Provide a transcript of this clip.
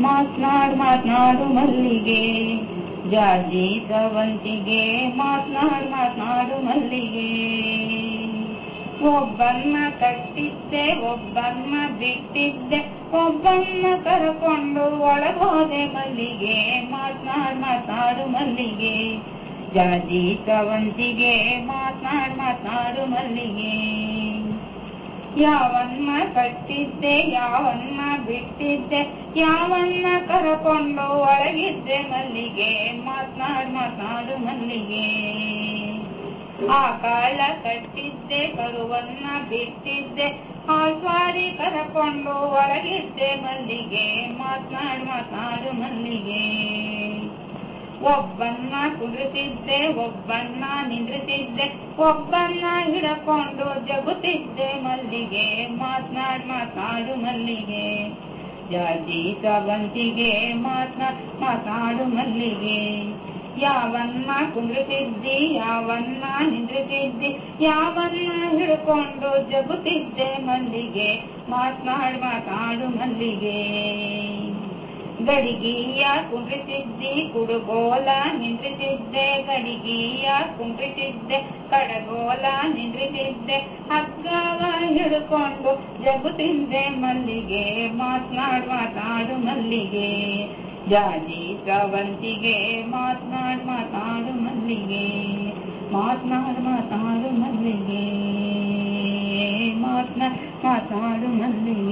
ಮಾತ್ನಾಡ್, ಮಾತ್ನಾಡು ಮಲ್ಲಿಗೆ. ಜಾಜಿ ಸವಂತಿಗೆ ಮಾತ್ನಾಡು ಮಾತ್ನಾಡು ಮಲ್ಲಿಗೆ. ಒಬ್ಬನ್ನ ಕಟ್ಟಿದ್ದೆ, ಒಬ್ಬನ್ನ ಬಿಟ್ಟಿದ್ದೆ, ಒಬ್ಬನ್ನ ಕರಕೊಂಡು ಒಳಗೋದೆ ಮಲ್ಲಿಗೆ. ಮಾತ್ನಾಡು ಮಾತ್ನಾಡು ಮಲ್ಲಿಗೆ. ಜಾಜಿ ಸವಂತಿಗೆ ಮಾತ್ನಾಡು ಮಾತ್ನಾಡು ಮಲ್ಲಿಗೆ. ಯಾವನ್ನ ಕಟ್ಟಿದ್ದೆ, ಯಾವನ್ನ ಬಿಟ್ಟಿದ್ದೆ, ಯಾವನ್ನ ಕರಕೊಂಡು ಒಳಗಿದ್ದೆ ಮಲ್ಲಿಗೆ. ಮಾತ್ನಾಡ್, ಮಾತ್ನಾಡು ಮಲ್ಲಿಗೆ. ಆ ಕಾಳ ಕಟ್ಟಿದ್ದೆ, ಕರುವನ್ನ ಬಿಟ್ಟಿದ್ದೆ. ಹಾಲ್ವಾರಿ ಕರಕೊಂಡು ಒಳಗಿದ್ದೆ ಮಲ್ಲಿಗೆ. ಮಾತ್ನಾಡ್, ಮಾತ್ನಾಡು ಮಲ್ಲಿಗೆ. ಒಬ್ಬನ್ನ ಕುದುರಿಸಿದ್ದೆ, ಒಬ್ಬನ್ನ ನಿಂದ್ರಿಸಿದ್ದೆ, ಒಬ್ಬನ್ನ ಹಿಡಕೊಂಡು ಜಗುತ್ತಿದ್ದೆ ಮಲ್ಲಿಗೆ. ಮಾತ್ನಾಡ್ ಮಾತಾಡು ಮಲ್ಲಿಗೆ. ಜಾಜಿ ಸವಂತಿಗೆ ಮಾತ್ನಾಡ್ ಮಾತಾಡು ಮಲ್ಲಿಗೆ. ಯಾವನ್ನ ಕುಂದ್ರಿಸಿದ್ದಿ, ಯಾವನ್ನ ನಿಂದ್ರಿಸಿದ್ದಿ, ಯಾವನ್ನ ಹಿಡ್ಕೊಂಡು ಜಗುತ್ತಿದ್ದೆ ಮಲ್ಲಿಗೆ. ಮಾತ್ನಾಡ್ ಮಾತಾಡು ಮಲ್ಲಿಗೆ. ಗಡಿಗೀಯ ಕುಂಡ್ರಿಸಿದ್ದಿ ಕುಡುಗೋಲ ನಿಂದ್ರಿಸಿದ್ದೆ, ಗಡಿಗೀಯ ಕುಂಡ್ರಿಸಿದ್ದೆ, ಕಡಗೋಲ ನಿಂದ್ರಿಸಿದ್ದೆ. ಹಗ್ಗವ ಹಿಡ್ಕೊಂಡು ಜಗುತ್ತಿದ್ದೆ ಮಲ್ಲಿಗೆ, ಮಾತ್ನಾಡ್ ಮಾತಾಡು ಮಲ್ಲಿಗೆ. ಜಾಜಿ ಸವಂತಿಗೆ ಮಾತ್ನಾಡ್ ಮಾತಾಡು ಮಲ್ಲಿಗೆ, ಮಾತ್ನಾಡ್ ಮಾತಾಡು ಮಲ್ಲಿಗೆ, ಮಾತ್ನಾ ಮಾತಾಡು ಮಲ್ಲಿಗೆ.